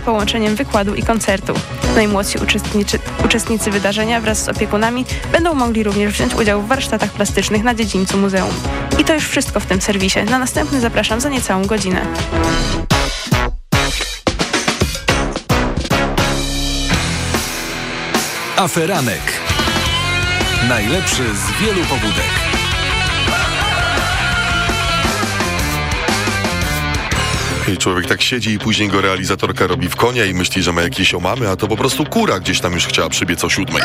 połączeniem wykładu i koncertu. Najmłodsi uczestnicy wydarzenia wraz z opiekunami będą mogli również wziąć udział w warsztatach plastycznych na dziedzińcu muzeum. I to już wszystko w tym serwisie. Na następny zapraszam za niecałą godzinę. Aferanek. Najlepszy z wielu pobudek. Człowiek tak siedzi i później go realizatorka robi w konia i myśli, że ma jakieś omamy, a to po prostu kura gdzieś tam już chciała przybiec o siódmej.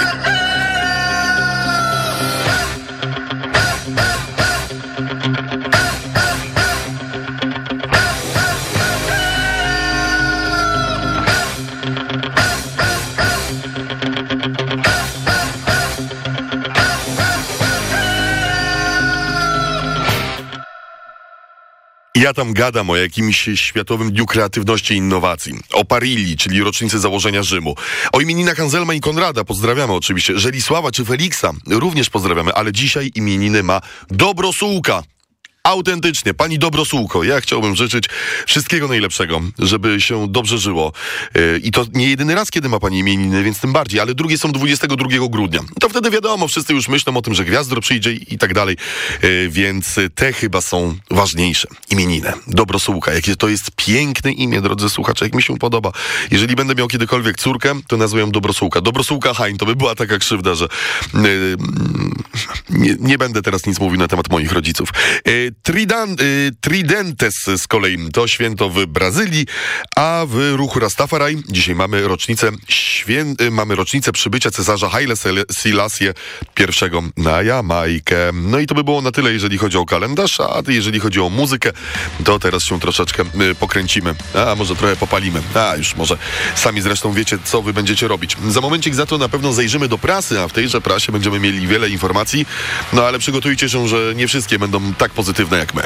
Ja tam gadam o jakimś Światowym Dniu Kreatywności i Innowacji, o Parilli, czyli rocznicy założenia Rzymu, o imieninach Anselma i Konrada, pozdrawiamy oczywiście, Żelisława czy Feliksa, również pozdrawiamy, ale dzisiaj imieniny ma Dobrosółka. Autentycznie, pani Dobrosółko, ja chciałbym życzyć wszystkiego najlepszego, żeby się dobrze żyło. Yy, I to nie jedyny raz, kiedy ma pani imieniny, więc tym bardziej, ale drugie są 22 grudnia. To wtedy wiadomo, wszyscy już myślą o tym, że gwiazdor przyjdzie i tak dalej, yy, więc te chyba są ważniejsze. Imieniny, Dobrosółka, jakie to jest piękne imię, drodzy słuchacze, jak mi się podoba. Jeżeli będę miał kiedykolwiek córkę, to nazwę ją Dobrosółka. Dobrosółka Hain, to by była taka krzywda, że yy, nie, nie, będę teraz nic mówił na temat moich rodziców. Tridan, y, Tridentes z kolei to święto w Brazylii, a w ruchu Rastafari dzisiaj mamy rocznicę, świę, y, mamy rocznicę przybycia cesarza Haile Selassie I na Jamajkę. No i to by było na tyle, jeżeli chodzi o kalendarz, a jeżeli chodzi o muzykę, to teraz się troszeczkę y, pokręcimy, a może trochę popalimy. A już może sami zresztą wiecie, co wy będziecie robić. Za momencik za to na pewno zajrzymy do prasy, a w tejże prasie będziemy mieli wiele informacji, no ale przygotujcie się, że nie wszystkie będą tak pozytywne jak my.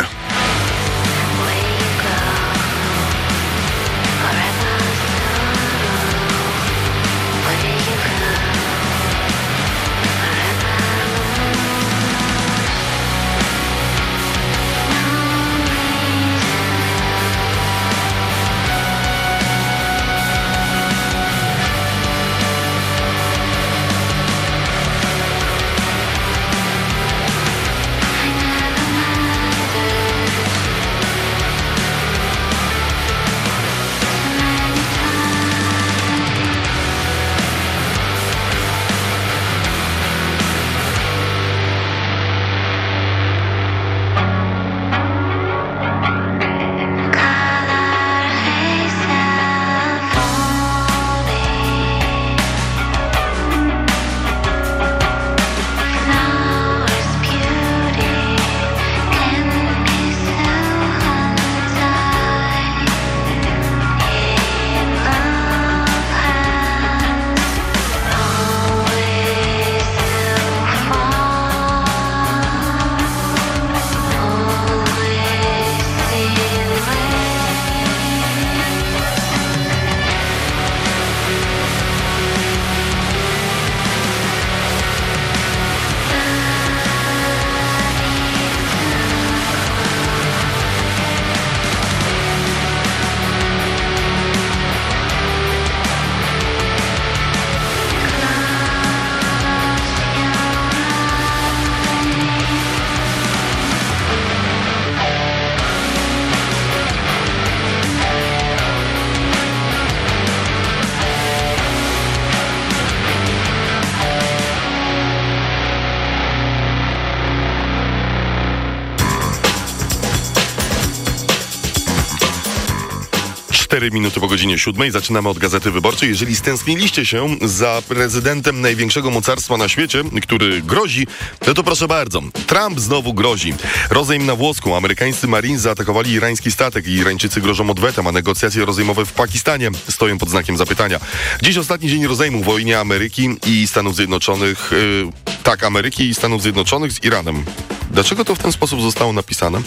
Cztery minuty po godzinie siódmej. Zaczynamy od Gazety Wyborczej. Jeżeli stęskniliście się za prezydentem największego mocarstwa na świecie, który grozi, no to proszę bardzo. Trump znowu grozi. Rozejm na włosku. Amerykańscy Marines zaatakowali irański statek i Irańczycy grożą odwetem, a negocjacje rozejmowe w Pakistanie stoją pod znakiem zapytania. Dziś ostatni dzień rozejmu w wojnie Ameryki i Stanów Zjednoczonych. Yy, tak, Ameryki i Stanów Zjednoczonych z Iranem. Dlaczego to w ten sposób zostało napisane?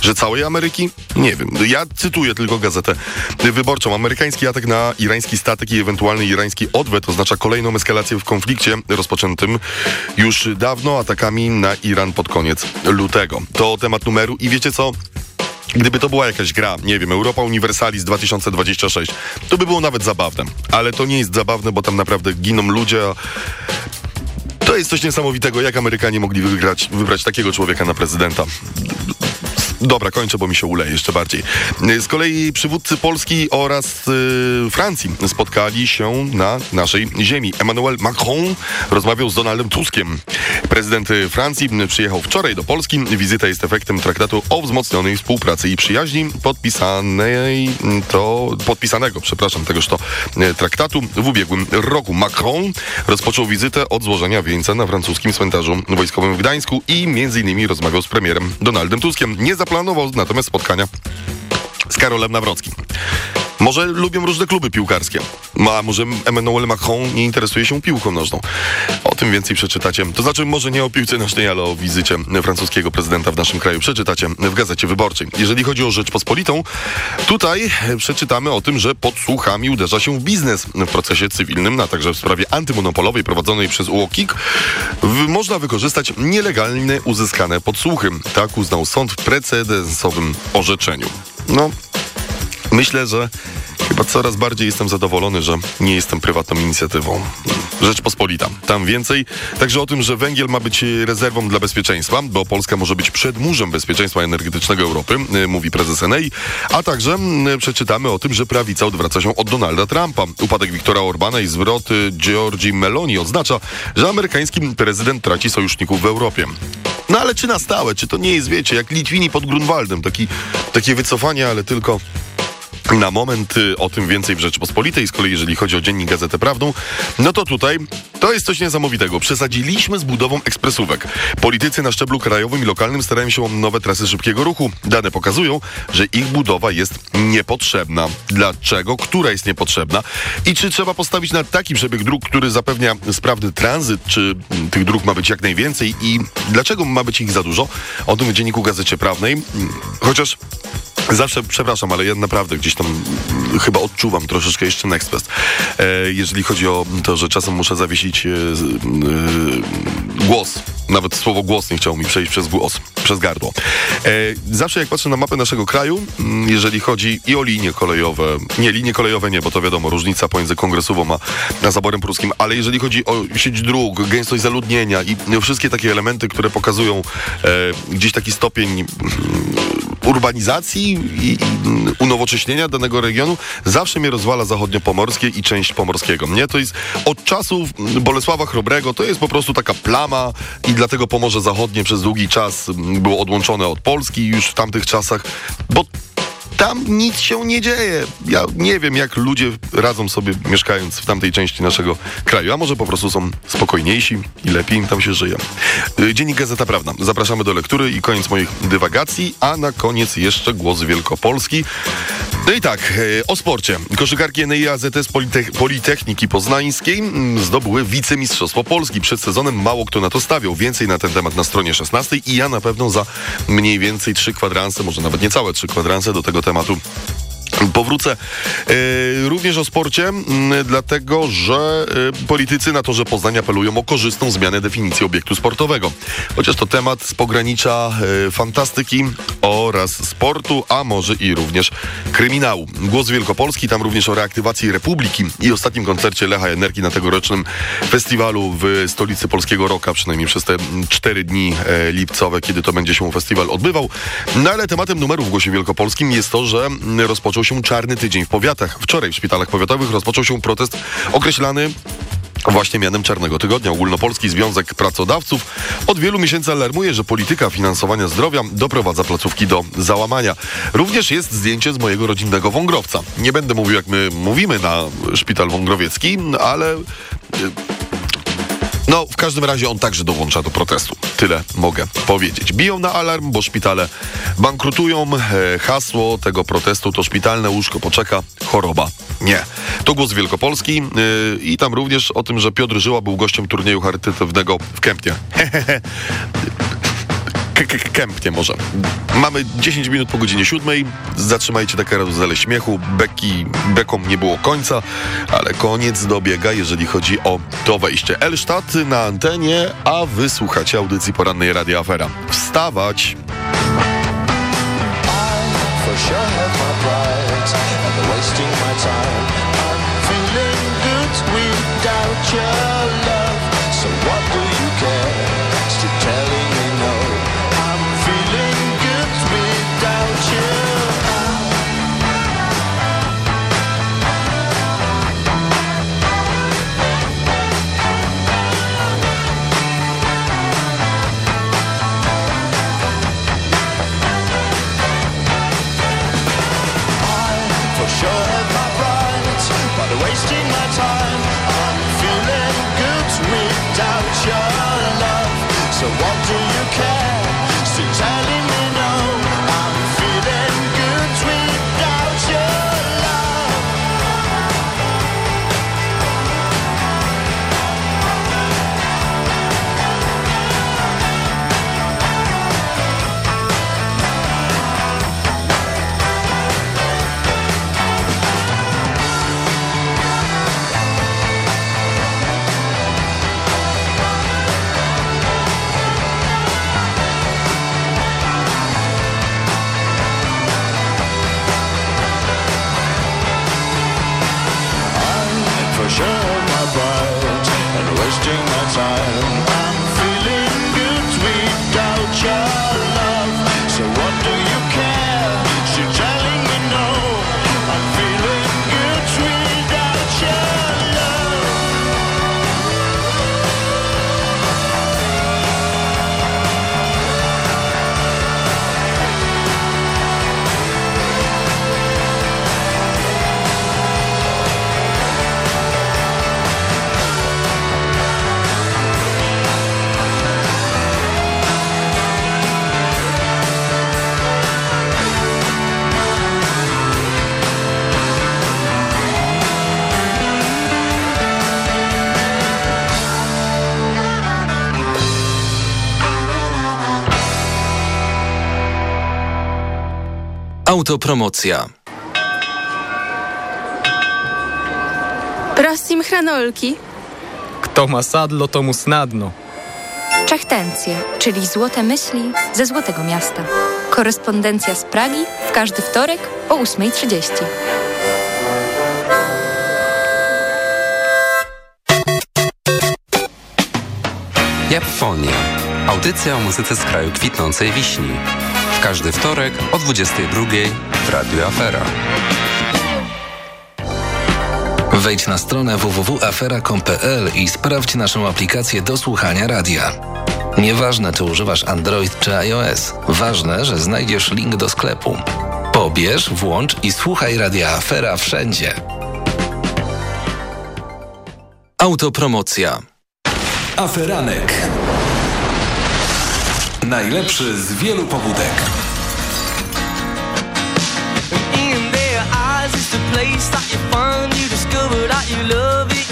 Że całej Ameryki? Nie wiem. Ja cytuję tylko gazetę wyborczą. Amerykański atak na irański statek i ewentualny irański odwet oznacza kolejną eskalację w konflikcie rozpoczętym już dawno atakami na Iran pod koniec lutego. To temat numeru i wiecie co? Gdyby to była jakaś gra, nie wiem, Europa Universalis 2026, to by było nawet zabawne. Ale to nie jest zabawne, bo tam naprawdę giną ludzie. To jest coś niesamowitego, jak Amerykanie mogli wygrać, wybrać takiego człowieka na prezydenta. Dobra, kończę, bo mi się uleje jeszcze bardziej. Z kolei przywódcy Polski oraz y, Francji spotkali się na naszej ziemi. Emmanuel Macron rozmawiał z Donaldem Tuskiem. Prezydent Francji przyjechał wczoraj do Polski. Wizyta jest efektem traktatu o wzmocnionej współpracy i przyjaźni podpisanej to podpisanego, przepraszam, tegoż to y, traktatu w ubiegłym roku. Macron rozpoczął wizytę od złożenia wieńca na francuskim cmentarzu wojskowym w Gdańsku i między innymi rozmawiał z premierem Donaldem Tuskiem. Nie zaplanował natomiast spotkania z Karolem Nawrockim. Może lubią różne kluby piłkarskie. A może Emmanuel Macron nie interesuje się piłką nożną. O tym więcej przeczytacie. To znaczy może nie o piłce nożnej, ale o wizycie francuskiego prezydenta w naszym kraju. Przeczytacie w Gazecie Wyborczej. Jeżeli chodzi o Rzeczpospolitą, tutaj przeczytamy o tym, że podsłuchami uderza się w biznes w procesie cywilnym, a także w sprawie antymonopolowej prowadzonej przez UOKiK. Można wykorzystać nielegalnie uzyskane podsłuchy. Tak uznał sąd w precedensowym orzeczeniu. No, myślę, że chyba coraz bardziej jestem zadowolony, że nie jestem prywatną inicjatywą. Rzeczpospolita. Tam więcej. Także o tym, że węgiel ma być rezerwą dla bezpieczeństwa, bo Polska może być przedmurzem bezpieczeństwa energetycznego Europy, mówi prezes Enei. A także przeczytamy o tym, że prawica odwraca się od Donalda Trumpa. Upadek Viktora Orbana i zwrot Giorgi Meloni oznacza, że amerykański prezydent traci sojuszników w Europie. No ale czy na stałe? Czy to nie jest, wiecie, jak Litwini pod Grunwaldem? Taki, takie wycofanie, ale tylko na moment o tym więcej w Rzeczpospolitej. Z kolei jeżeli chodzi o Dziennik Gazetę Prawdą, no to tutaj to jest coś niesamowitego. Przesadziliśmy z budową ekspresówek. Politycy na szczeblu krajowym i lokalnym starają się o nowe trasy szybkiego ruchu. Dane pokazują, że ich budowa jest niepotrzebna. Dlaczego? Która jest niepotrzebna? I czy trzeba postawić na taki przebieg dróg, który zapewnia sprawny tranzyt? Czy tych dróg ma być jak najwięcej? I dlaczego ma być ich za dużo? O tym w Dzienniku Gazecie Prawnej. Chociaż Zawsze, przepraszam, ale ja naprawdę gdzieś tam chyba odczuwam troszeczkę jeszcze Nextfest. E, jeżeli chodzi o to, że czasem muszę zawiesić e, e, głos. Nawet słowo głos nie chciało mi przejść przez głos, przez gardło. Zawsze jak patrzę na mapę naszego kraju, jeżeli chodzi i o linie kolejowe, nie, linie kolejowe nie, bo to wiadomo, różnica pomiędzy kongresową a, zaborem pruskim, ale jeżeli chodzi o sieć dróg, gęstość zaludnienia i wszystkie takie elementy, które pokazują gdzieś taki stopień urbanizacji i, i unowocześnienia danego regionu, zawsze mnie rozwala zachodniopomorskie i część pomorskiego. Nie, to jest od czasów Bolesława Chrobrego, to jest po prostu taka plama i dlatego Pomorze Zachodnie przez długi czas było odłączone od Polski już w tamtych czasach, bo tam nic się nie dzieje. Ja nie wiem, jak ludzie radzą sobie mieszkając w tamtej części naszego kraju, a może po prostu są spokojniejsi i lepiej im tam się żyje. Y, Dziennik Gazeta Prawna. Zapraszamy do lektury i koniec moich dywagacji, a na koniec jeszcze głos Wielkopolski. No i tak, y, o sporcie. Koszykarki NEI AZS Politech Politechniki Poznańskiej mm, zdobyły wicemistrzostwo Polski. Przed sezonem mało kto na to stawiał. Więcej na ten temat na stronie 16 i ja na pewno za mniej więcej trzy kwadranse, może nawet niecałe trzy kwadranse do tego tematu. Powrócę e, również o sporcie, dlatego że e, politycy na to, że Poznań apelują o korzystną zmianę definicji obiektu sportowego. Chociaż to temat z pogranicza e, fantastyki oraz sportu, a może i również kryminału. Głos Wielkopolski, tam również o reaktywacji Republiki i ostatnim koncercie Lecha Energii na tegorocznym festiwalu w stolicy Polskiego Roka, przynajmniej przez te cztery dni lipcowe, kiedy to będzie się festiwal odbywał. No ale tematem numeru w Głosie Wielkopolskim jest to, że rozpoczął się czarny tydzień w powiatach. Wczoraj w szpitalach powiatowych rozpoczął się protest określany Właśnie mianem Czarnego Tygodnia Ogólnopolski Związek Pracodawców od wielu miesięcy alarmuje, że polityka finansowania zdrowia doprowadza placówki do załamania. Również jest zdjęcie z mojego rodzinnego Wągrowca. Nie będę mówił, jak my mówimy na Szpital Wągrowiecki, ale no, w każdym razie on także dołącza do protestu. Tyle mogę powiedzieć. Biją na alarm, bo szpitale bankrutują. E, hasło tego protestu to szpitalne łóżko poczeka, choroba nie. To głos Wielkopolski yy, i tam również o tym, że Piotr Żyła był gościem turnieju charytatywnego w Kępnie. Kępnie może. Mamy 10 minut po godzinie 7. Zatrzymajcie takie raduzele śmiechu. Beki, bekom nie było końca, ale koniec dobiega, jeżeli chodzi o to wejście. Elsztat na antenie, a wysłuchacie audycji porannej Radia Afera. Wstawać! for sure have my Autopromocja. Prosim hranolki. Kto ma sadlo, to mu snadno. Czechtencje, czyli złote myśli ze Złotego Miasta. Korespondencja z Pragi w każdy wtorek o 8.30. Japonia. Audycja o muzyce z kraju kwitnącej wiśni. Każdy wtorek o 22 w Radio Afera. Wejdź na stronę www.afera.com.pl i sprawdź naszą aplikację do słuchania radia. Nieważne, czy używasz Android czy iOS, ważne, że znajdziesz link do sklepu. Pobierz, włącz i słuchaj radia Afera wszędzie. Autopromocja. Aferanek. Najlepszy z wielu pobudek. In love it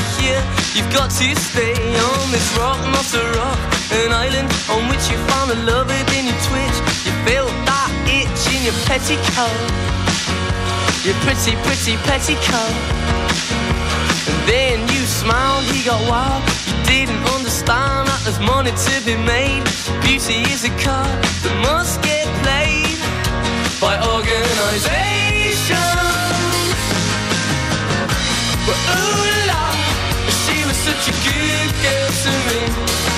You've got to stay on this rock, not a rock An island on which you found a lover Then you twitch, you feel that itch in your petticoat. Your pretty, pretty petticoat. And then you smiled, he got wild didn't understand that there's money to be made Beauty is a card that must get played by organization. But ooh la, she was such a good girl to me.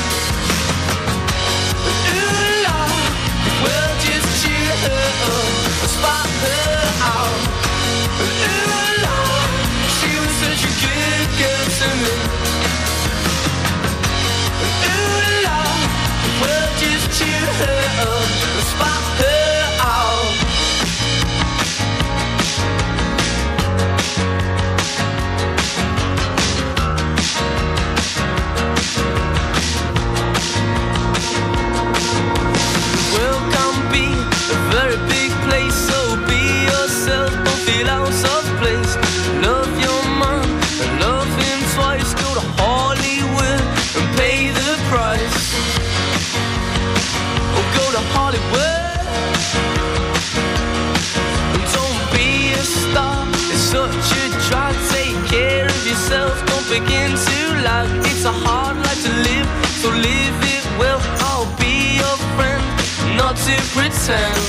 To pretend.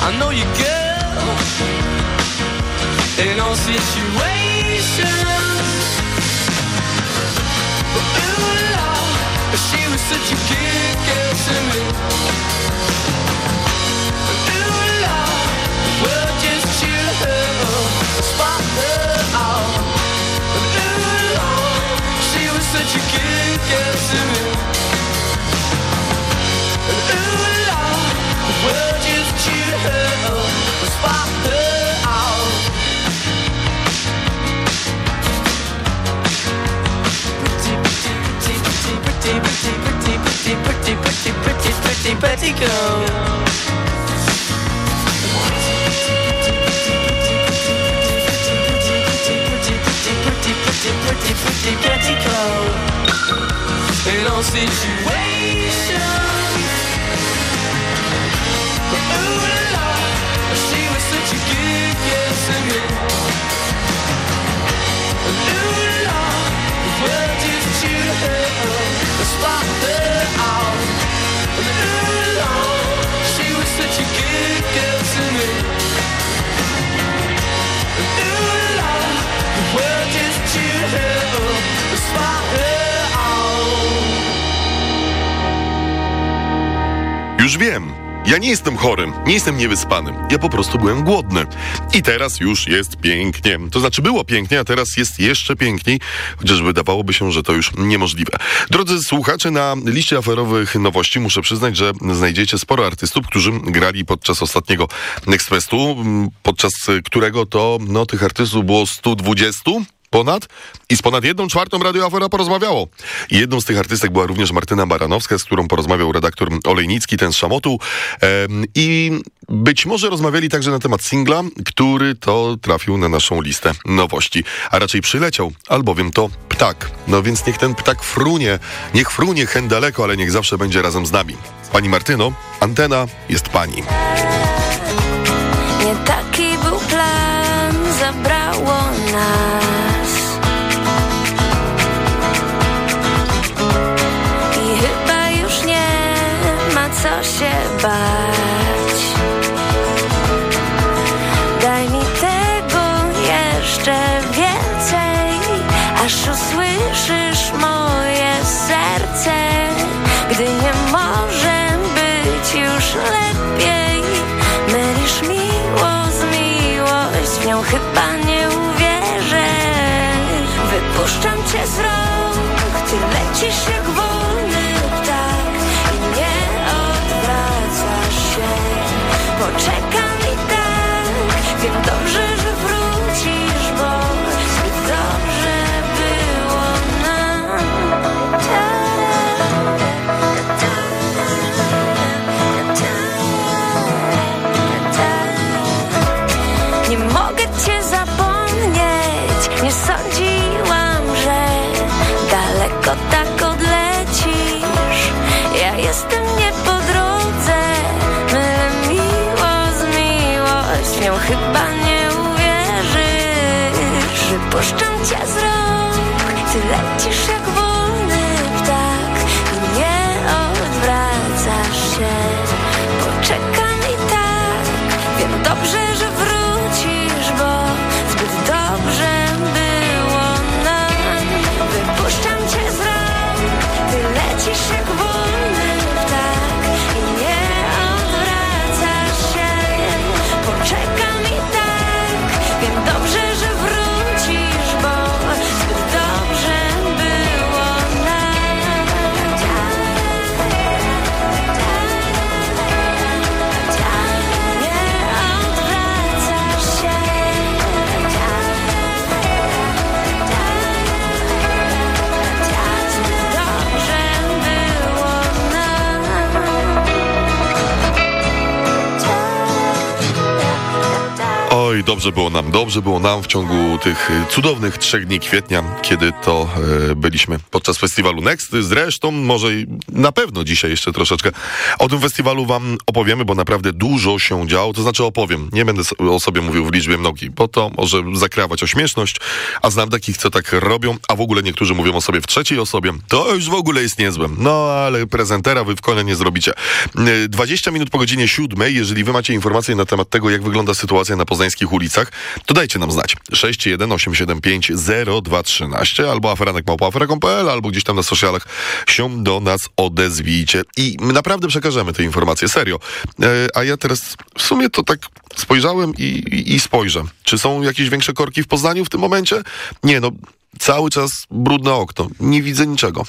I know you, girl. In all situations. Ooh, Lord, she was such a good girl to me. Ooh, Lord, well, just chill her spot her out. Ooh, Lord, she was such a good girl to me. pretty girl. In all situations Już wiem. Ja nie jestem chorym, nie jestem niewyspany. Ja po prostu byłem głodny. I teraz już jest pięknie. To znaczy było pięknie, a teraz jest jeszcze piękniej, chociaż wydawałoby się, że to już niemożliwe. Drodzy słuchacze, na liście aferowych nowości muszę przyznać, że znajdziecie sporo artystów, którzy grali podczas ostatniego Next Festu, podczas którego to no, tych artystów było 120 ponad i z ponad jedną czwartą Radio Afera porozmawiało. Jedną z tych artystek była również Martyna Baranowska, z którą porozmawiał redaktor Olejnicki, ten z Szamotu. I być może rozmawiali także na temat singla, który to trafił na naszą listę nowości. A raczej przyleciał, albowiem to ptak. No więc niech ten ptak frunie, niech frunie hen daleko, ale niech zawsze będzie razem z nami. Pani Martyno, antena jest pani. Nie taki był plan, zabrało nas. Dobrze było nam, dobrze było nam w ciągu tych y, cudownych trzech dni kwietnia, kiedy to e, byliśmy podczas festiwalu Next. Zresztą może na pewno dzisiaj jeszcze troszeczkę o tym festiwalu wam opowiemy, bo naprawdę dużo się działo, to znaczy opowiem. Nie będę o sobie mówił w liczbie mnogiej, bo to może zakrawać o śmieszność, a znam takich, co tak robią, a w ogóle niektórzy mówią o sobie w trzeciej osobie. To już w ogóle jest niezłe. No, ale prezentera wy w kole nie zrobicie. Y, 20 minut po godzinie 7, jeżeli wy macie informacje na temat tego, jak wygląda sytuacja na poznańskich ulicach, to dajcie nam znać. 61875 0213 albo aferanek.pl albo gdzieś tam na socialach się do nas odezwijcie i naprawdę przekażemy te informacje, serio. E, a ja teraz w sumie to tak spojrzałem i, i, i spojrzę. Czy są jakieś większe korki w Poznaniu w tym momencie? Nie, no cały czas brudne okno. Nie widzę niczego.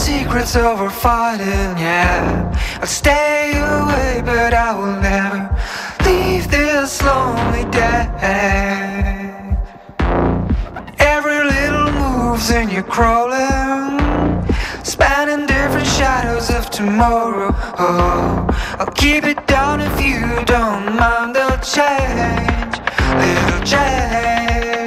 Secrets over fighting, yeah. I'll stay away, but I will never leave this lonely day. Every little move's in you crawling, spanning different shadows of tomorrow. Oh, I'll keep it down if you don't mind the change, little change.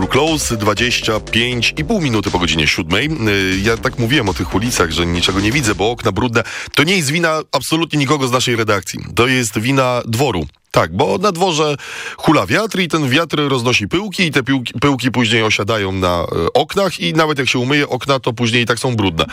Away, utwór Close, 25,5 minuty po godzinie 7. Y, Ja tak mówiłem o tych ulicach, że niczego nie widzę, bo okna brudne. To nie jest wina absolutnie nikogo z naszej redakcji. To jest wina dworu. Tak, bo na dworze hula wiatr i ten wiatr roznosi pyłki i te pyłki, pyłki później osiadają na e, oknach i nawet jak się umyje okna, to później i tak są brudne.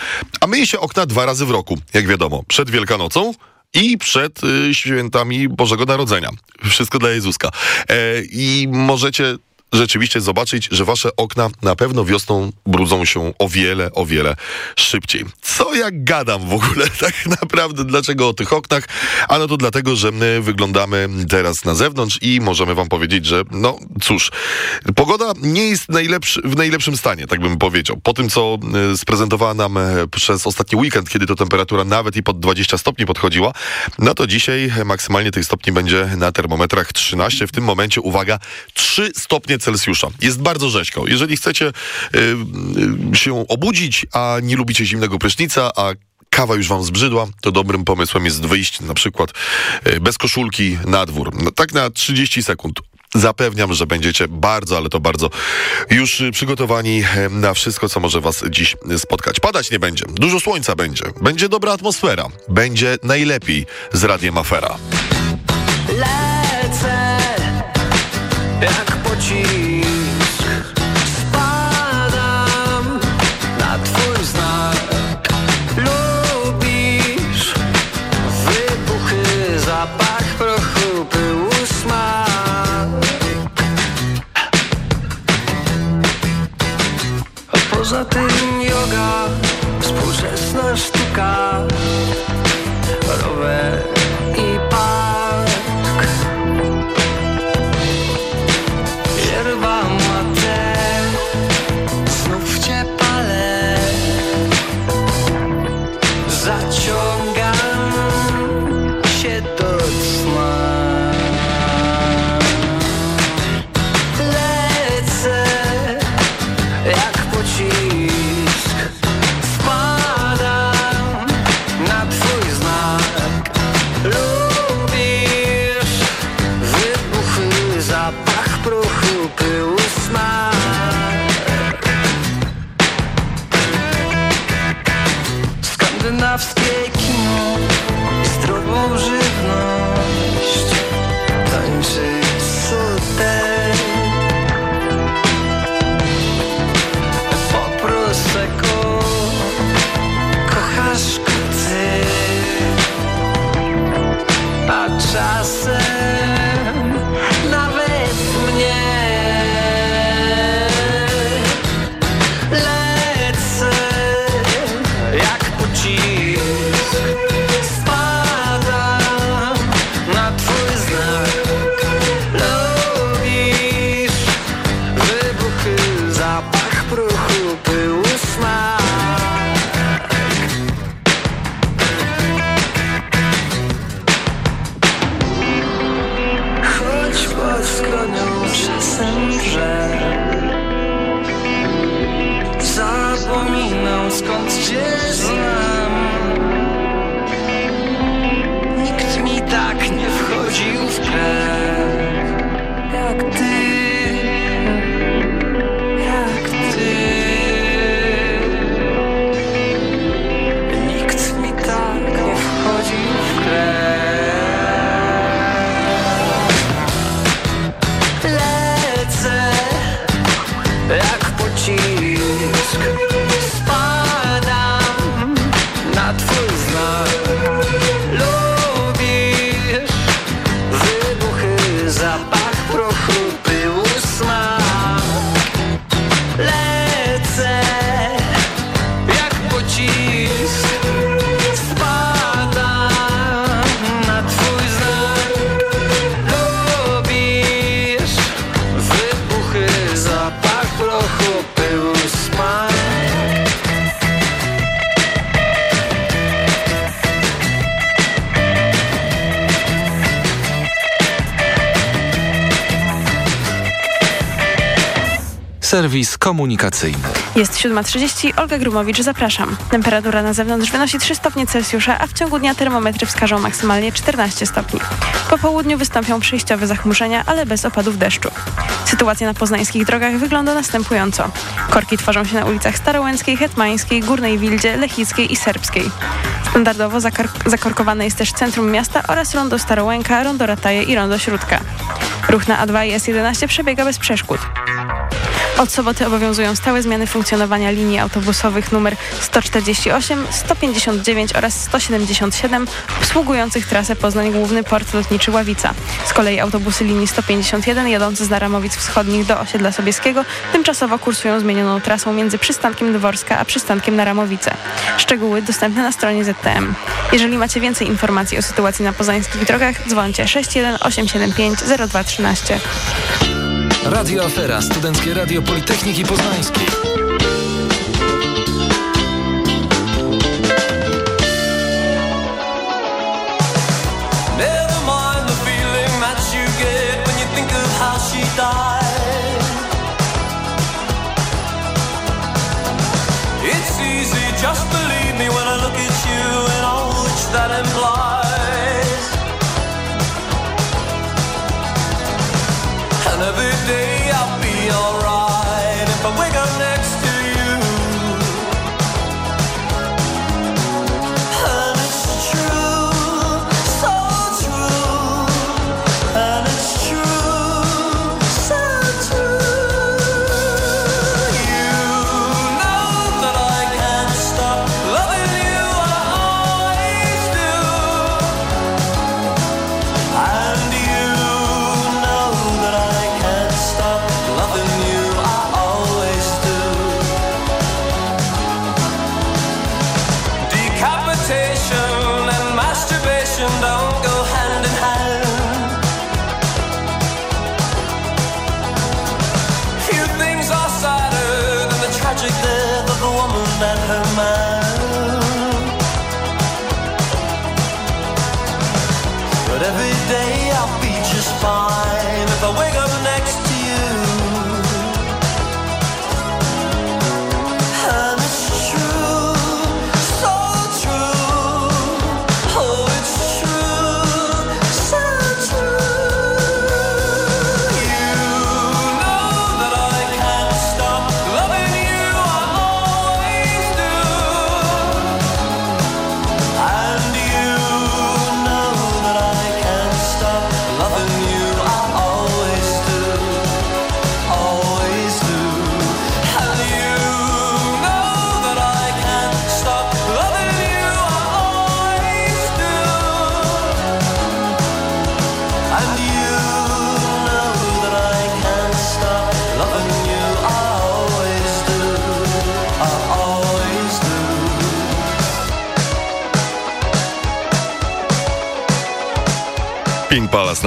A myje się okna dwa razy w roku, jak wiadomo. Przed Wielkanocą i przed y, świętami Bożego Narodzenia. Wszystko dla Jezuska. E, I możecie rzeczywiście zobaczyć, że wasze okna na pewno wiosną brudzą się o wiele, o wiele szybciej. Co ja gadam w ogóle tak naprawdę? Dlaczego o tych oknach? Ano to dlatego, że my wyglądamy teraz na zewnątrz i możemy wam powiedzieć, że no cóż, pogoda nie jest najlepszy, w najlepszym stanie, tak bym powiedział. Po tym, co y, sprezentowała nam e, przez ostatni weekend, kiedy to temperatura nawet i pod 20 stopni podchodziła, no to dzisiaj maksymalnie tych stopni będzie na termometrach 13. W tym momencie, uwaga, 3 stopnie Celsjusza. Jest bardzo rzeźko. Jeżeli chcecie y, y, się obudzić, a nie lubicie zimnego prysznica, a kawa już wam zbrzydła, to dobrym pomysłem jest wyjść na przykład y, bez koszulki na dwór. No, tak na 30 sekund. Zapewniam, że będziecie bardzo, ale to bardzo już y, przygotowani na wszystko, co może was dziś spotkać. Padać nie będzie, dużo słońca będzie, będzie dobra atmosfera, będzie najlepiej z Radiem Afera. Serwis komunikacyjny. Jest 7.30, Olga Grumowicz, zapraszam. Temperatura na zewnątrz wynosi 3 stopnie Celsjusza, a w ciągu dnia termometry wskażą maksymalnie 14 stopni. Po południu wystąpią przejściowe zachmurzenia, ale bez opadów deszczu. Sytuacja na poznańskich drogach wygląda następująco. Korki tworzą się na ulicach Starołęckiej, Hetmańskiej, Górnej Wildzie, Lechickiej i Serbskiej. Standardowo zakor zakorkowane jest też centrum miasta oraz rondo Starołęka, rondo Rataje i rondo Śródka. Ruch na A2 i S11 przebiega bez przeszkód. Soboty obowiązują stałe zmiany funkcjonowania linii autobusowych nr 148, 159 oraz 177 obsługujących trasę Poznań Główny Port Lotniczy Ławica. Z kolei autobusy linii 151 jadące z Naramowic Wschodnich do osiedla Sobieskiego tymczasowo kursują zmienioną trasą między przystankiem Dworska a przystankiem Naramowice. Szczegóły dostępne na stronie ZTM. Jeżeli macie więcej informacji o sytuacji na poznańskich drogach, dzwońcie 61875 0213. Radio Afera, Studenckie Radio Politechniki Poznańskiej. Never the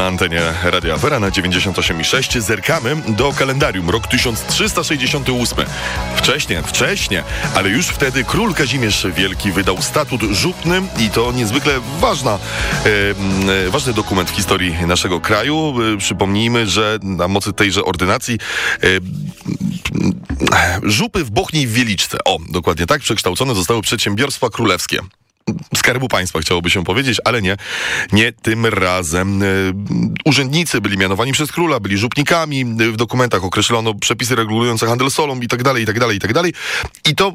na antenie Radia Afera na 98,6. Zerkamy do kalendarium. Rok 1368. Wcześnie, wcześnie, ale już wtedy król Kazimierz Wielki wydał statut żupny i to niezwykle ważna, e, ważny dokument w historii naszego kraju. E, przypomnijmy, że na mocy tejże ordynacji e, żupy w Bochni i w Wieliczce, o, dokładnie tak, przekształcone zostały przedsiębiorstwa królewskie. Skarbu Państwa chciałoby się powiedzieć, ale nie, nie tym razem. E, Urzędnicy byli mianowani przez króla, byli żupnikami, e, w dokumentach określono przepisy regulujące handel solą i tak dalej, i tak dalej, i tak dalej. I to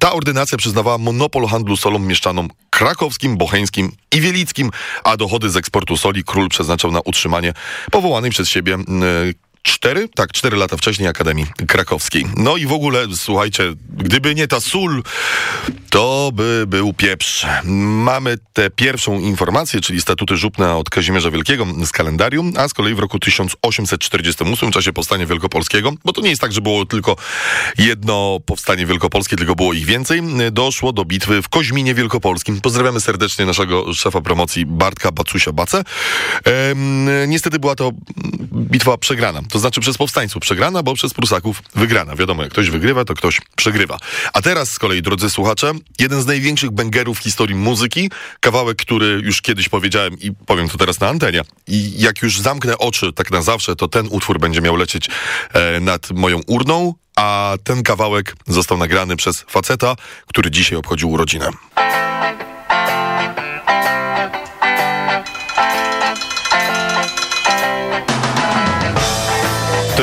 ta ordynacja przyznawała monopol handlu solą mieszczanom krakowskim, bocheńskim i wielickim, a dochody z eksportu soli król przeznaczał na utrzymanie powołanej przez siebie Cztery? Tak, cztery lata wcześniej Akademii Krakowskiej. No i w ogóle, słuchajcie, gdyby nie ta sól, to by był pieprz. Mamy tę pierwszą informację, czyli statuty żupne od Kazimierza Wielkiego z kalendarium, a z kolei w roku 1848, w czasie powstania wielkopolskiego, bo to nie jest tak, że było tylko jedno powstanie wielkopolskie, tylko było ich więcej, doszło do bitwy w Koźminie Wielkopolskim. Pozdrawiamy serdecznie naszego szefa promocji Bartka Bacusia-Bace. Ehm, niestety była to bitwa przegrana. To znaczy przez powstańców przegrana, bo przez Prusaków wygrana. Wiadomo, jak ktoś wygrywa, to ktoś przegrywa. A teraz z kolei, drodzy słuchacze, jeden z największych bęgerów w historii muzyki, kawałek, który już kiedyś powiedziałem i powiem to teraz na antenie. I jak już zamknę oczy tak na zawsze, to ten utwór będzie miał lecieć e, nad moją urną, a ten kawałek został nagrany przez faceta, który dzisiaj obchodził urodzinę.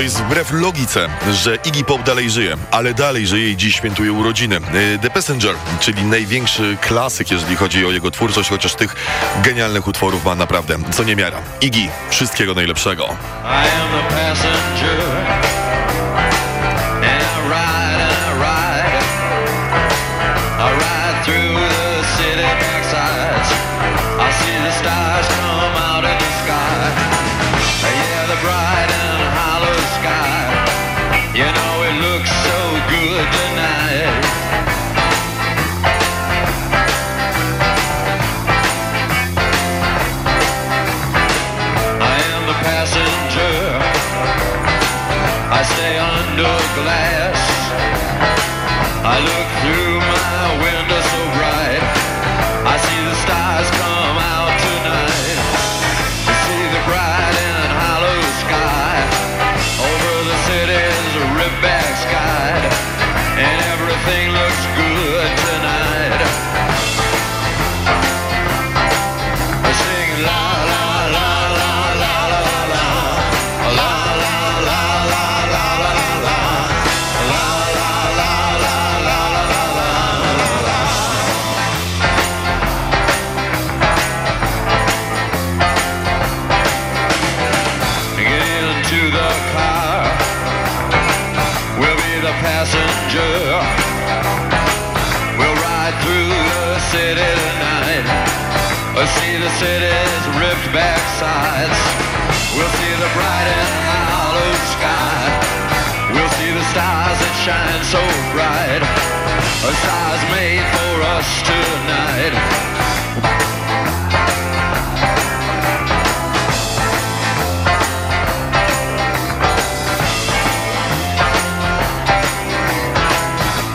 jest wbrew logice, że Iggy Pop dalej żyje, ale dalej żyje i dziś świętuje urodziny. Y, the Passenger, czyli największy klasyk, jeżeli chodzi o jego twórczość, chociaż tych genialnych utworów ma naprawdę co niemiara. Iggy, wszystkiego najlepszego. I am the passenger. city's ripped back sides. We'll see the bright and hollow sky. We'll see the stars that shine so bright. A stars made for us tonight.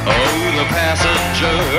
Oh, the passenger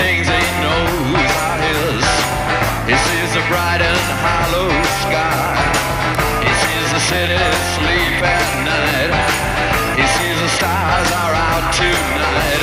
things he knows are his. He sees a bright and hollow sky. He sees the city sleep at night. He sees the stars are out tonight.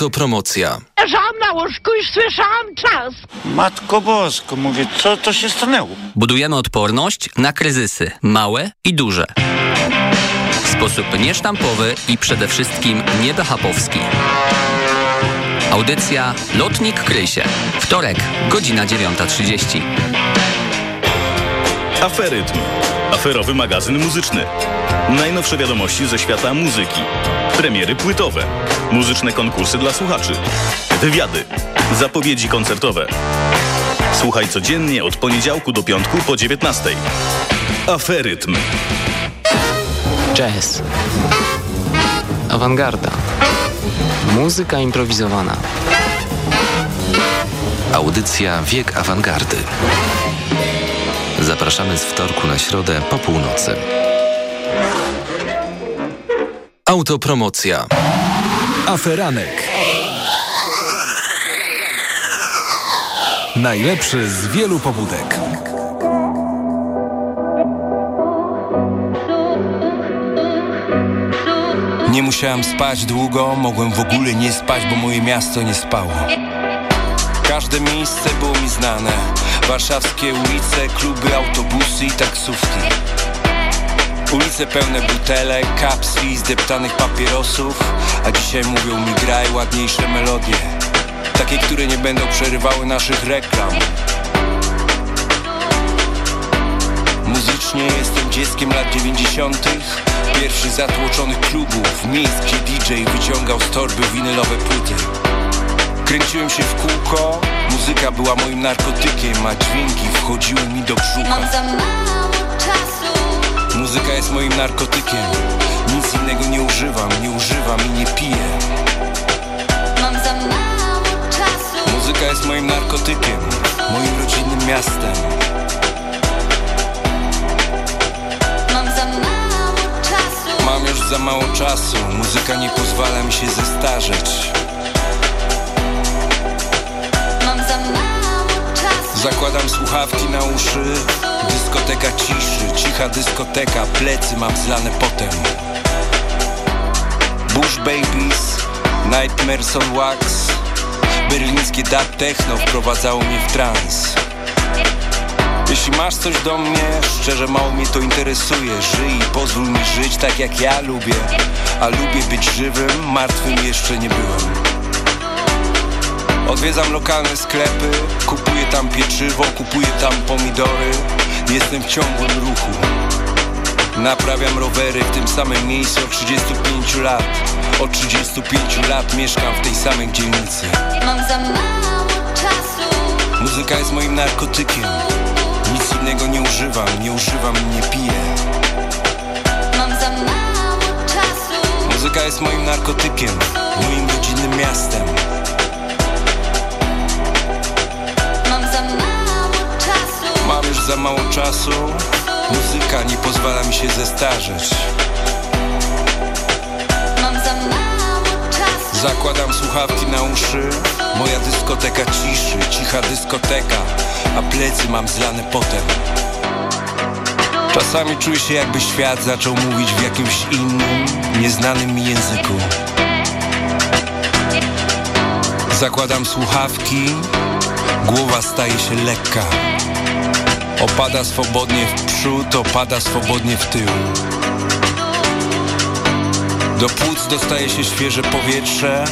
Autopromocja. Leżałam na łóżku i słyszałam czas. Matko Bosko, mówię, co to się stanęło? Budujemy odporność na kryzysy, małe i duże. W sposób niesztampowy i przede wszystkim niebehapowski. Audycja Lotnik Krysie. Wtorek, godzina 9.30. Aferytm. Aferowy magazyn muzyczny. Najnowsze wiadomości ze świata muzyki. Premiery płytowe. Muzyczne konkursy dla słuchaczy. Wywiady. Zapowiedzi koncertowe. Słuchaj codziennie od poniedziałku do piątku po 19. Aferytm. Jazz. Awangarda. Muzyka improwizowana. Audycja Wiek Awangardy. Zapraszamy z wtorku na środę po północy. Autopromocja. Aferanek. Najlepszy z wielu pobudek. Nie musiałem spać długo, mogłem w ogóle nie spać, bo moje miasto nie spało. Każde miejsce było mi znane. Warszawskie ulice, kluby, autobusy i taksówki. Ulice pełne butelek, kapsli, zdeptanych papierosów A dzisiaj mówią mi graj ładniejsze melodie Takie, które nie będą przerywały naszych reklam Muzycznie jestem dzieckiem lat 90. Pierwszy zatłoczonych klubów, miejsc, gdzie DJ wyciągał z torby winylowe płyty Kręciłem się w kółko, muzyka była moim narkotykiem, a dźwięki wchodziły mi do brzucha. Mam za mało czasu. Muzyka jest moim narkotykiem. Nic innego nie używam, nie używam i nie piję. Mam za mało czasu. Muzyka jest moim narkotykiem Moim rodzinnym miastem. Mam za mało czasu. Mam już za mało czasu. Muzyka nie pozwala mi się zestarzeć Zakładam słuchawki na uszy. Dyskoteka ciszy, cicha dyskoteka. Plecy mam zlane potem. Bush Babies Nightmares on Wax. Berlińskie dub techno wprowadzało mnie w trans. Jeśli masz coś do mnie, szczerze mało mnie to interesuje. Żyj i pozwól mi żyć tak jak ja lubię. A lubię być żywym, martwym jeszcze nie byłem. Odwiedzam lokalne sklepy, kupuję tam pieczywo, kupuję tam pomidory. Jestem w ciągłym ruchu. Naprawiam rowery w tym samym miejscu od 35 lat. Od 35 lat mieszkam w tej samej dzielnicy. Mam za mało czasu. Muzyka jest moim narkotykiem. Nic innego nie używam, nie używam i nie piję. Mam za mało czasu. Muzyka jest moim narkotykiem, moim rodzinnym miastem za mało czasu. Muzyka nie pozwala mi się zestarzeć. Zakładam słuchawki na uszy. Moja dyskoteka ciszy, cicha dyskoteka A plecy mam zlane potem. Czasami czuję się jakby świat zaczął mówić w jakimś innym, nieznanym mi języku. Zakładam słuchawki. Głowa staje się lekka Opada swobodnie w przód, opada swobodnie w tył. Do płuc dostaje się świeże powietrze.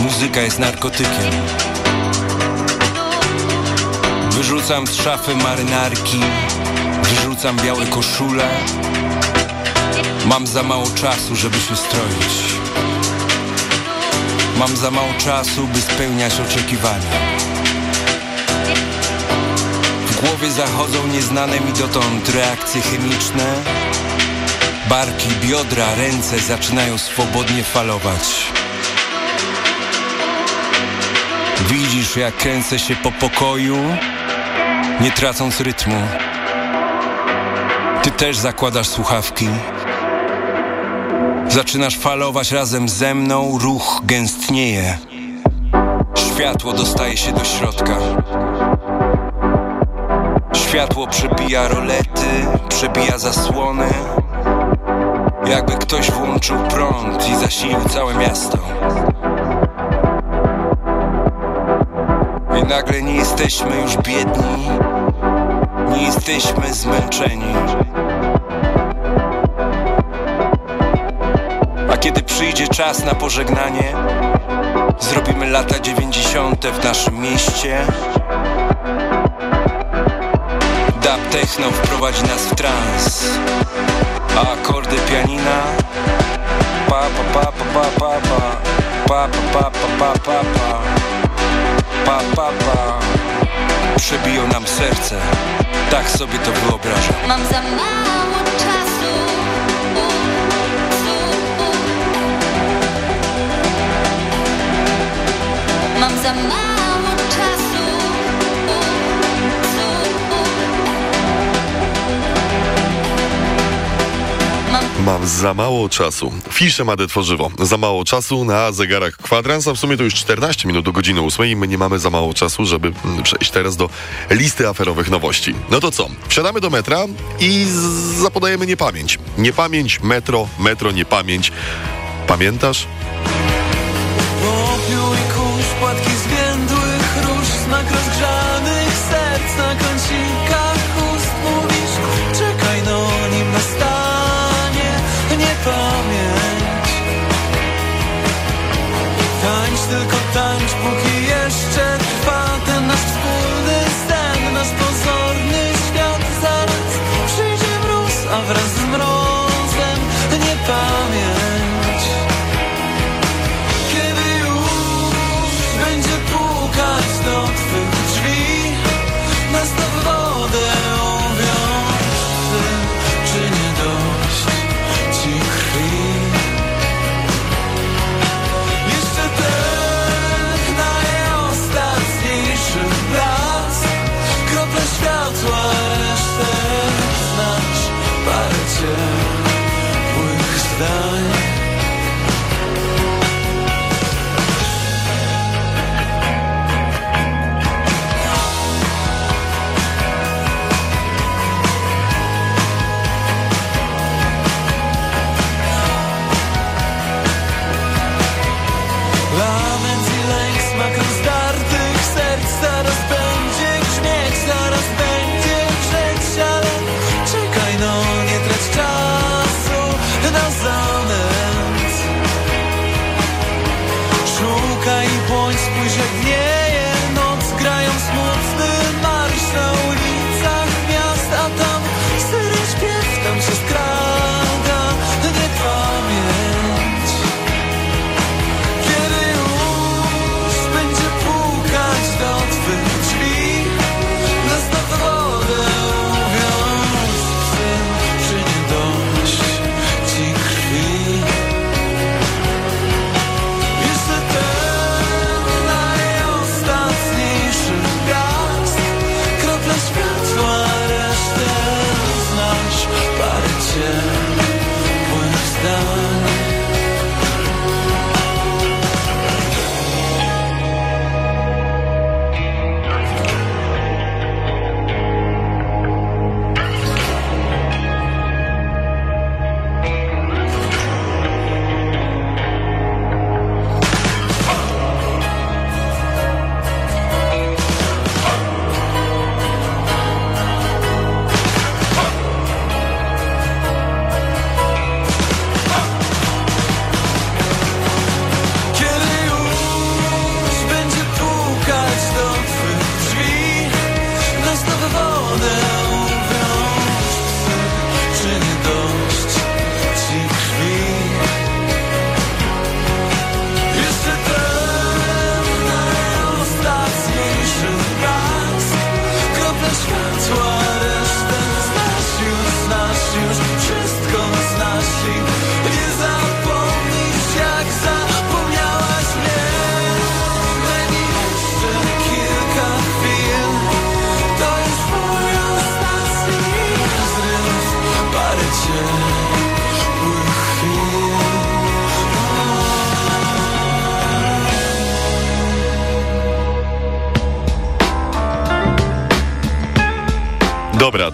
Muzyka jest narkotykiem. Wyrzucam z szafy marynarki. Wyrzucam białe koszule. Mam za mało czasu, żeby się stroić. Mam za mało czasu, by spełniać oczekiwania w głowie zachodzą nieznane mi dotąd reakcje chemiczne. Barki, biodra, ręce zaczynają swobodnie falować. Widzisz jak kręcę się po pokoju Nie tracąc rytmu. Ty też zakładasz słuchawki. Zaczynasz falować razem ze mną Ruch gęstnieje. Światło dostaje się do środka Światło przebija rolety, przebija zasłony. Jakby ktoś włączył prąd i zasilił całe miasto. I nagle nie jesteśmy już biedni Nie jesteśmy zmęczeni. A kiedy przyjdzie czas na pożegnanie Zrobimy lata dziewięćdziesiąte w naszym mieście Dub techno wprowadzi nas w trans. A akordy pianina? Pa pa pa pa pa pa pa. Pa pa pa pa pa pa pa. Pa pa pa. Przebiją nam serce. Tak sobie to wyobrażam. Mam za mało czasu. Mam za mało Mam za mało czasu. Fisze Made tworzywo. Za mało czasu na zegarach kwadrans, a w sumie to już 14 minut do godziny 8 i my nie mamy za mało czasu, żeby przejść teraz do listy aferowych nowości. No to co? Wsiadamy do metra i zapodajemy niepamięć. Niepamięć, metro, metro, niepamięć. Pamiętasz?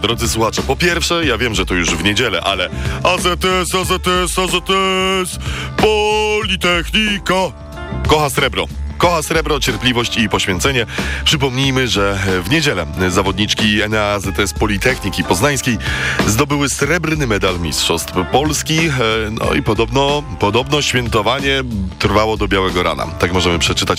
Drodzy słuchacze, po pierwsze, ja wiem, że to już w niedzielę, ale AZS, AZS, AZS, Politechnika kocha srebro. Kocha srebro, cierpliwość i poświęcenie. Przypomnijmy, że w niedzielę zawodniczki Enea ZS Politechniki Poznańskiej zdobyły srebrny medal Mistrzostw Polski. E, No i podobno, podobno świętowanie trwało do białego rana. Tak możemy przeczytać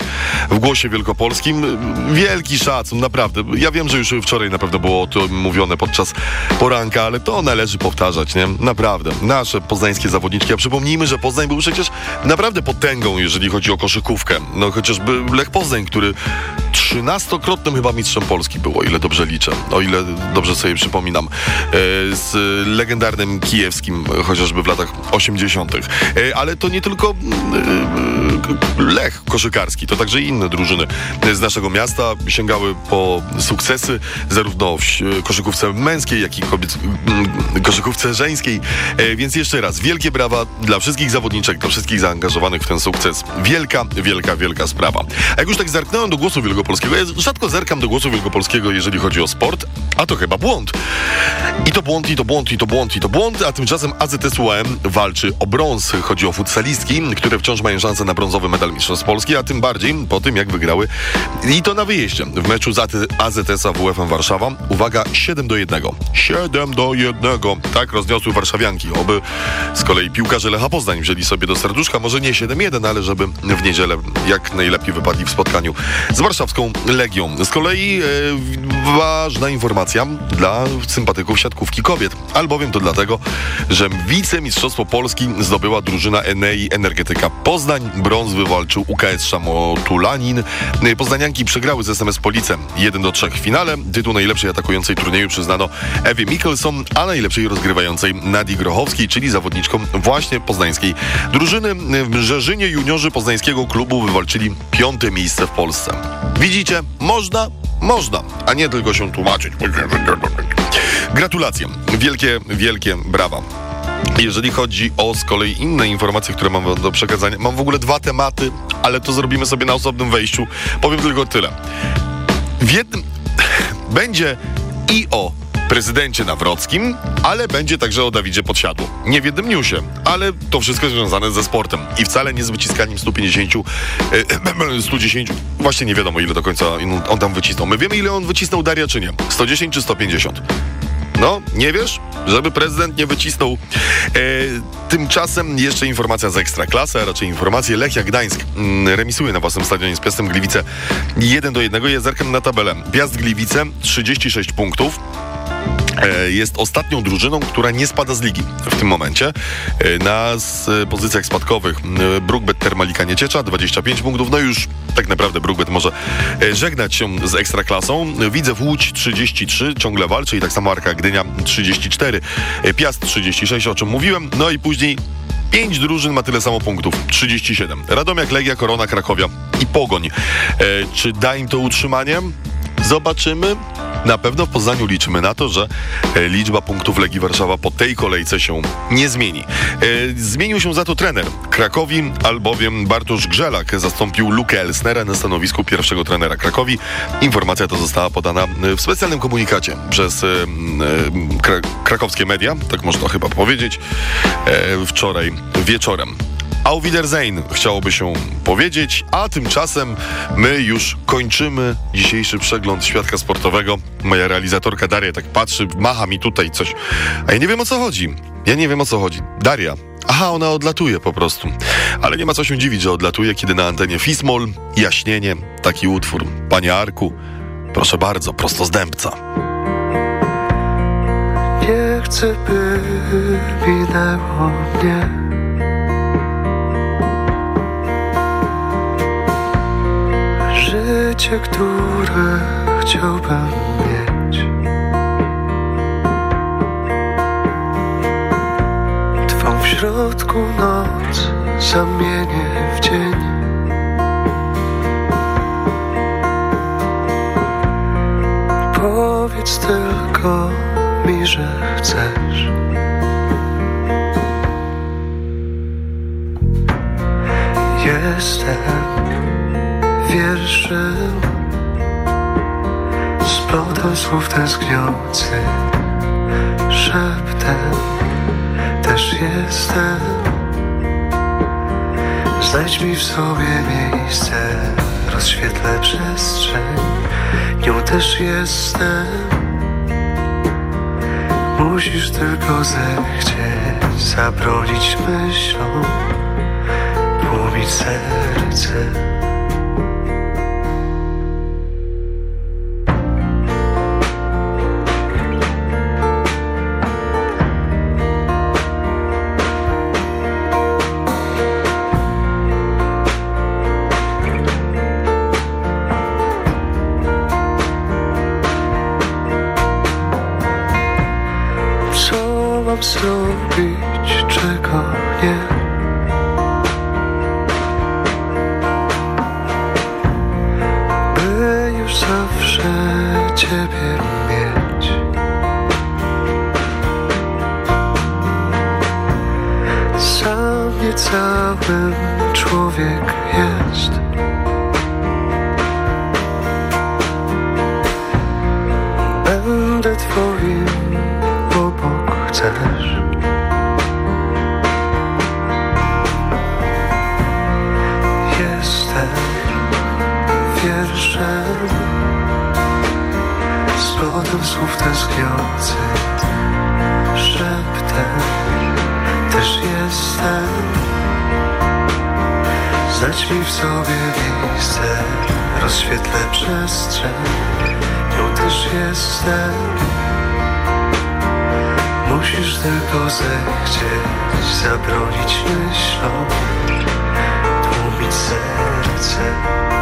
w Głosie Wielkopolskim. Wielki szacun, naprawdę. Ja wiem, że już wczoraj na pewno było o tym mówione podczas poranka, ale to należy powtarzać, nie? Naprawdę. Nasze poznańskie zawodniczki. A przypomnijmy, że Poznań był przecież naprawdę potęgą, jeżeli chodzi o koszykówkę. No chociażby Lech Poznań, który trzynastokrotnym chyba mistrzem Polski było, o ile dobrze liczę, o ile dobrze sobie przypominam, e, z legendarnym kijewskim, chociażby w latach 80. E, Ale to nie tylko e, Lech koszykarski, to także inne drużyny z naszego miasta sięgały po sukcesy, zarówno w koszykówce męskiej, jak i kobiec, koszykówce żeńskiej. Więc jeszcze raz, wielkie brawa dla wszystkich zawodniczek, dla wszystkich zaangażowanych w ten sukces. Wielka, wielka, wielka sprawa. A jak już tak zerknąłem do głosu wielkopolskiego, ja rzadko zerkam do głosu wielkopolskiego, jeżeli chodzi o sport, a to chyba błąd. I to błąd, i to błąd, i to błąd, i to błąd, a tymczasem AZS UAM walczy o brąz. Chodzi o futsalistki, które wciąż mają szansę na brązowy medal Mistrzostw Polski, a tym bardziej po tym, jak wygrały i to na wyjeździe w meczu z AZS-a WFM Warszawa. Uwaga, 7 do 1. 7 do 1. Tak rozniosły warszawianki. Oby z kolei piłkarze Lecha Poznań wzięli sobie do serduszka, może nie 7-1, ale żeby w niedzielę jak najlepiej wypadli w spotkaniu z warszawską Legią. Z kolei e, ważna informacja dla sympatyków siatkówki kobiet, albowiem to dlatego, że wicemistrzostwo Polski zdobyła drużyna Enei Energetyka Poznań. Brąz wywalczył UKS Szamotulanin. Poznanianki przegrały z SMS Policem 1 do 3 w finale. Tytuł najlepszej atakującej turnieju przyznano Ewie Mikkelson, a najlepszej rozgrywającej Nadii Grochowskiej, czyli zawodniczkom właśnie poznańskiej drużyny. W Żerzynie juniorzy poznańskiego klubu wywalczyli piąte miejsce w Polsce. Widzicie? Można, można, a nie tylko się tłumaczyć. Gratulacje. Wielkie, wielkie brawa. Jeżeli chodzi o z kolei inne informacje, które mam do przekazania, mam w ogóle dwa tematy, ale to zrobimy sobie na osobnym wejściu. Powiem tylko tyle. W jednym będzie i o prezydencie Nawrockim, ale będzie także o Dawidzie Podsiadło. Nie w jednym newsie, ale to wszystko związane ze sportem i wcale nie z wyciskaniem 150, e, 110, właśnie nie wiadomo ile do końca on tam wycisnął. My wiemy ile on wycisnął Daria czy nie? 110 czy 150? No, nie wiesz? Żeby prezydent nie wycisnął. E, tymczasem jeszcze informacja z Ekstraklasy, a raczej informacje Lechia Gdańsk mm, remisuje na własnym stadionie z Piastem Gliwice 1 do 1. Jest zerkiem na tabelę. Piast Gliwice 36 punktów. E, Jest ostatnią drużyną, która nie spada z ligi w tym momencie. E, Na s- pozycjach spadkowych e, Brookbet Termalika Nieciecza 25 punktów. No już tak naprawdę Brookbet może e, żegnać się z Ekstraklasą. Widzę w Łódź 33, ciągle walczy i tak samo Arka Gdynia 34, e, Piast 36, o czym mówiłem. No i później Pięć drużyn ma tyle samo punktów, 37. Radomiak, Legia, Korona, Krakowia i Pogoń. E, czy da im to utrzymanie? Zobaczymy. Na pewno w Poznaniu liczymy na to, że e, liczba punktów Legii Warszawa po tej kolejce się nie zmieni. E, zmienił się za to trener Krakowi, albowiem Bartosz Grzelak zastąpił Lukę Elsnera na stanowisku pierwszego trenera Krakowi. Informacja ta została podana e, w specjalnym komunikacie przez kra krakowskie media, tak można chyba powiedzieć, wczoraj wieczorem. Auf Wiedersehen chciałoby się powiedzieć, a tymczasem my już kończymy dzisiejszy przegląd świadka sportowego. Moja realizatorka Daria tak patrzy, macha mi tutaj coś, a ja nie wiem o co chodzi. Ja nie wiem o co chodzi. Daria. Aha, ona odlatuje po prostu. Ale nie ma co się dziwić, że odlatuje, kiedy na antenie Fismol, jaśnienie, taki utwór. Panie Arku, proszę bardzo, prosto z dębca. Nie chcę, by minęło mnie Życie, które chciałbym mieć. Twą w środku noc zamienię w dzień. Powiedz tylko mi, że chcesz. Jestem wierszem Splodem słów tęskniący Szeptem też jestem. Znajdź mi w sobie miejsce rozświetlę przestrzeń. Nią też jestem. Musisz tylko zechcieć Zabronić myślom Tłumić serce Rozświetlę przestrzeń Nią też jestem Musisz tylko zechcieć zabronić myślom, tłumić serce.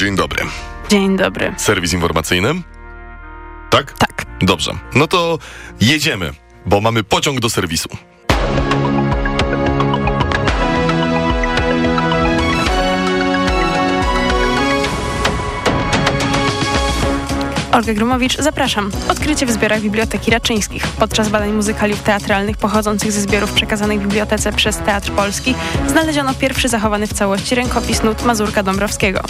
Dzień dobry. Dzień dobry. Serwis informacyjny? Tak? Tak. Dobrze. No to jedziemy, bo mamy pociąg do serwisu. Olga Grumowicz, zapraszam. Odkrycie w zbiorach Biblioteki Raczyńskich. Podczas badań muzykaliów teatralnych pochodzących ze zbiorów przekazanych bibliotece przez Teatr Polski znaleziono pierwszy zachowany w całości rękopis nut Mazurka Dąbrowskiego.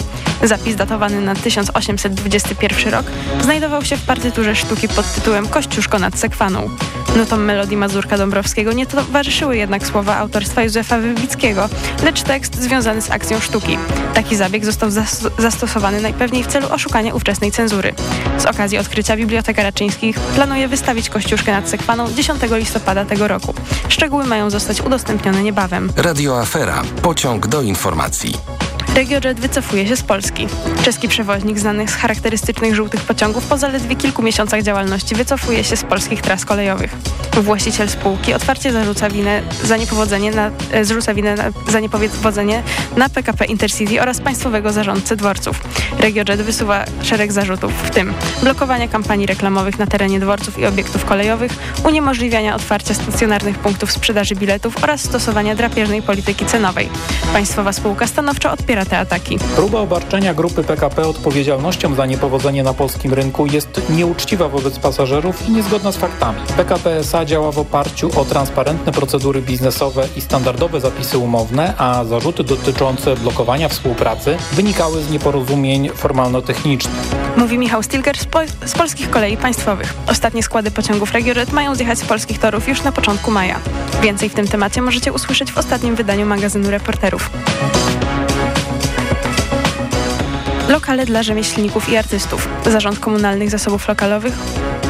Zapis datowany na 1821 rok znajdował się w partyturze sztuki pod tytułem Kościuszko nad Sekwaną. Nutom melodii Mazurka Dąbrowskiego nie towarzyszyły jednak słowa autorstwa Józefa Wybickiego, lecz tekst związany z akcją sztuki. Taki zabieg został zas- zastosowany najpewniej w celu oszukania ówczesnej cenzury. Z okazji odkrycia Biblioteka Raczyńskich planuje wystawić Kościuszkę nad Sekwaną 10 listopada tego roku. Szczegóły mają zostać udostępnione niebawem. Radio Afera. Pociąg do informacji. RegioJet wycofuje się z Polski. Czeski przewoźnik znany z charakterystycznych żółtych pociągów po zaledwie kilku miesiącach działalności wycofuje się z polskich tras kolejowych. Właściciel spółki otwarcie zarzuca winę za niepowodzenie na, e, zrzuca winę na, za niepowodzenie na PKP Intercity oraz państwowego zarządcę dworców. RegioJet wysuwa szereg zarzutów, w tym blokowania kampanii reklamowych na terenie dworców i obiektów kolejowych, uniemożliwiania otwarcia stacjonarnych punktów sprzedaży biletów oraz stosowania drapieżnej polityki cenowej. Państwowa spółka stanowczo odpiera te ataki. Próba obarczenia grupy PKP odpowiedzialnością za niepowodzenie na polskim rynku jest nieuczciwa wobec pasażerów i niezgodna z faktami. PKP SA działa w oparciu o transparentne procedury biznesowe i standardowe zapisy umowne, a zarzuty dotyczące blokowania współpracy wynikały z nieporozumień formalno-technicznych. Mówi Michał Stilger z, pol z Polskich Kolei Państwowych. Ostatnie składy pociągów RegioJet mają zjechać z polskich torów już na początku maja. Więcej w tym temacie możecie usłyszeć w ostatnim wydaniu magazynu Reporterów. Lokale dla rzemieślników i artystów. Zarząd Komunalnych Zasobów Lokalowych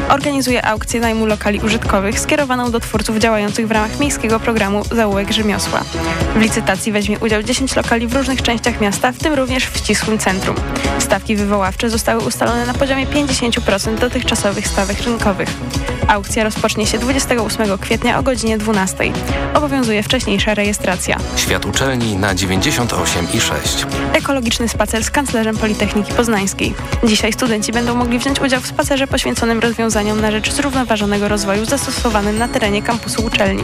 organizuje aukcję najmu lokali użytkowych skierowaną do twórców działających w ramach miejskiego programu Zaułek Rzemiosła. W licytacji weźmie udział 10 lokali w różnych częściach miasta, w tym również w ścisłym centrum. Stawki wywoławcze zostały ustalone na poziomie 50% dotychczasowych stawek rynkowych. Aukcja rozpocznie się 28 kwietnia o godzinie 12. Obowiązuje wcześniejsza rejestracja. Świat uczelni na 98 i 6. Ekologiczny spacer z kanclerzem Politechniki Poznańskiej. Dzisiaj studenci będą mogli wziąć udział w spacerze poświęconym rozwiązaniom na rzecz zrównoważonego rozwoju zastosowanym na terenie kampusu uczelni.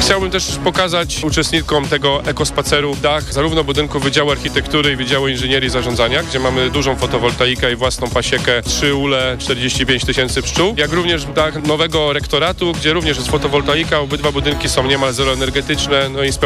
Chciałbym też pokazać uczestnikom tego ekospaceru dach zarówno budynku Wydziału Architektury i Wydziału Inżynierii Zarządzania, gdzie mamy dużą fotowoltaikę i własną pasiekę 3 ule 45 tysięcy pszczół, jak również dach nowego rektoratu, gdzie również jest fotowoltaika. Obydwa budynki są niemal zeroenergetyczne, no i